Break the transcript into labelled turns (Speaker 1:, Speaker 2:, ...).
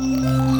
Speaker 1: Can't